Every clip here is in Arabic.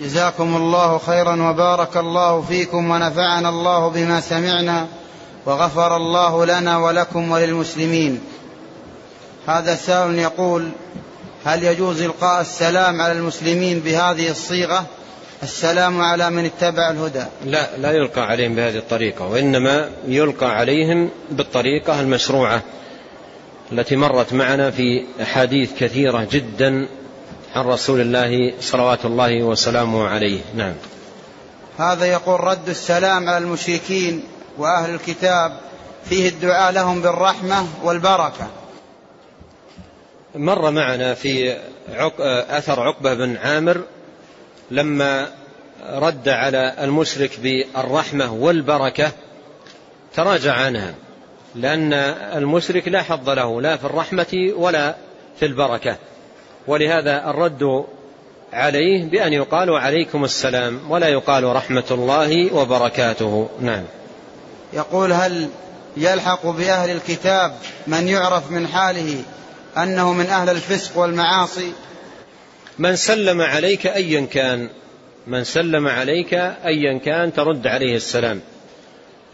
جزاكم الله خيرا وبارك الله فيكم ونفعنا الله بما سمعنا وغفر الله لنا ولكم وللمسلمين. هذا سائل يقول هل يجوز إلقاء السلام على المسلمين بهذه الصيغة؟ السلام على من اتبع الهدى. لا لا يلقى عليهم بهذه الطريقة وإنما يلقى عليهم بالطريقة المشروعة التي مرت معنا في أحاديث كثيرة جدا عن رسول الله صلوات الله وسلامه عليه. نعم. هذا يقول رد السلام على المشركين وأهل الكتاب. فيه الدعاء لهم بالرحمة والبركة. مر معنا في أثر عقبة بن عامر لما رد على المشرك بالرحمة والبركة. تراجع عنها لأن المشرك لا حظ له لا في الرحمة ولا في البركة. ولهذا الرد عليه بأن يقال عليكم السلام ولا يقال رحمة الله وبركاته. نعم. يقول هل يلحق بأهل الكتاب من يعرف من حاله أنه من أهل الفسق والمعاصي؟ من سلم عليك أيا كان من سلم عليك أيا كان ترد عليه السلام.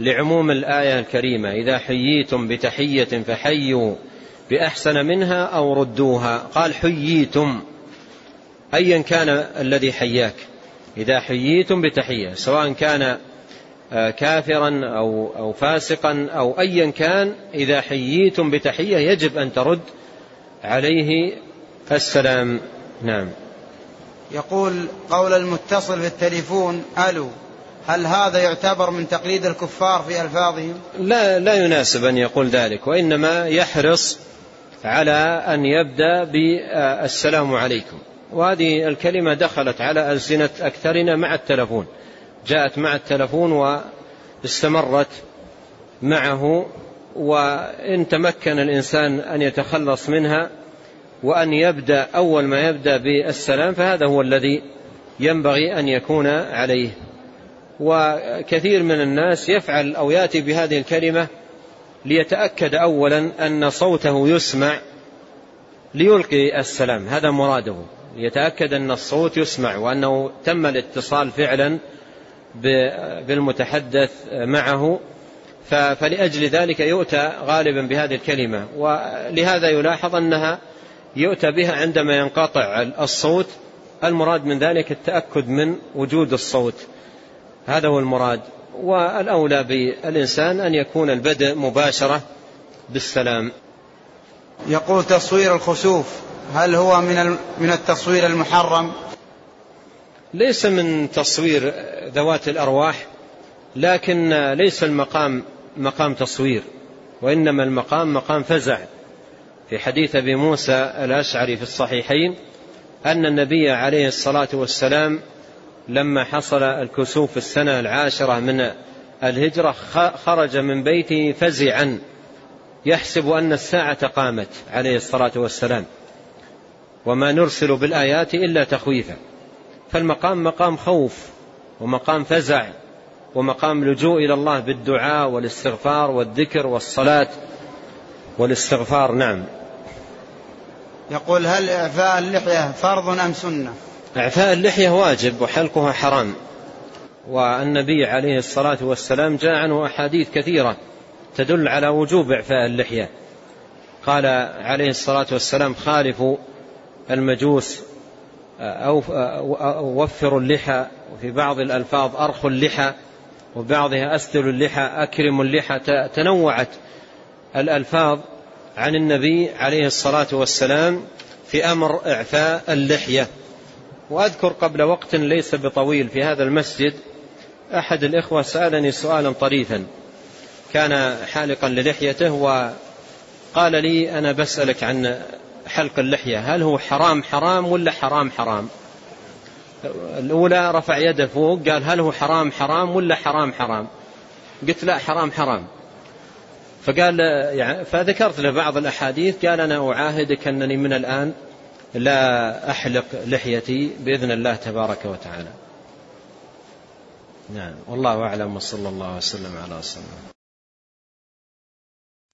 لعموم الآية الكريمة إذا حييتم بتحية فحيوا بأحسن منها أو ردوها. قال حييتم. أيا كان الذي حياك. إذا حييتم بتحية سواء كان آه، كافرا أو, أو فاسقا أو أيا كان إذا حييتم بتحية يجب أن ترد عليه السلام. نعم. يقول قول المتصل في التليفون ألو هل هذا يعتبر من تقليد الكفار في ألفاظهم؟ لا, لا يناسب أن يقول ذلك وإنما يحرص على أن يبدأ بالسلام عليكم. وهذه الكلمة دخلت على ألسنة أكثرنا مع التلفون. جاءت مع التلفون واستمرت معه وإن تمكن الإنسان أن يتخلص منها وأن يبدأ أول ما يبدأ بالسلام فهذا هو الذي ينبغي أن يكون عليه. وكثير من الناس يفعل أو يأتي بهذه الكلمة ليتأكد أولا أن صوته يسمع ليلقي السلام. هذا مراده. ليتأكد أن الصوت يسمع وأنه تم الاتصال فعلا بالمتحدث معه. فلأجل ذلك يؤتى غالبا بهذه الكلمة. ولهذا يلاحظ أنها يؤتى بها عندما ينقطع الصوت. المراد من ذلك التأكد من وجود الصوت. هذا هو المراد. والأولى بالإنسان أن يكون البدء مباشرة بالسلام. يقول تصوير الخسوف هل هو من من التصوير المحرم؟ ليس من تصوير ذوات الأرواح لكن ليس المقام مقام تصوير وإنما المقام مقام فزع. في حديث أبي موسى الأشعري في الصحيحين أن النبي عليه الصلاة والسلام لما حصل الكسوف السنة العاشرة من الهجرة خرج من بيته فزعا يحسب أن الساعة قامت عليه الصلاة والسلام. وما نرسل بالآيات إلا تخويفا. فالمقام مقام خوف ومقام فزع ومقام لجوء إلى الله بالدعاء والاستغفار والذكر والصلاة والاستغفار. نعم. يقول هل إعفاء اللحية فرض أم سنة؟ إعفاء اللحية واجب وحلقها حرام. والنبي عليه الصلاة والسلام جاء عنه أحاديث كثيرة تدل على وجوب إعفاء اللحية. قال عليه الصلاة والسلام خالفوا المجوس أو وفروا اللحى وفي بعض الألفاظ أرخوا اللحى وبعضها أسدلوا اللحى أكرموا اللحى تنوعت الألفاظ عن النبي عليه الصلاة والسلام في أمر إعفاء اللحية. وأذكر قبل وقت ليس بطويل في هذا المسجد أحد الإخوة سألني سؤالا طريفا. كان حالقا للحيته وقال لي أنا بسألك عن حلق اللحية. هل هو حرام حرام ولا حرام حرام؟ الأولى رفع يده فوق قال هل هو حرام حرام ولا حرام حرام؟ قلت لا حرام حرام. فقال يعني فذكرت له بعض الأحاديث قال أنا أعاهدك أنني من الآن لا أحلق لحيتي بإذن الله تبارك وتعالى. نعم. والله أعلم وصلى الله وسلم على وسلم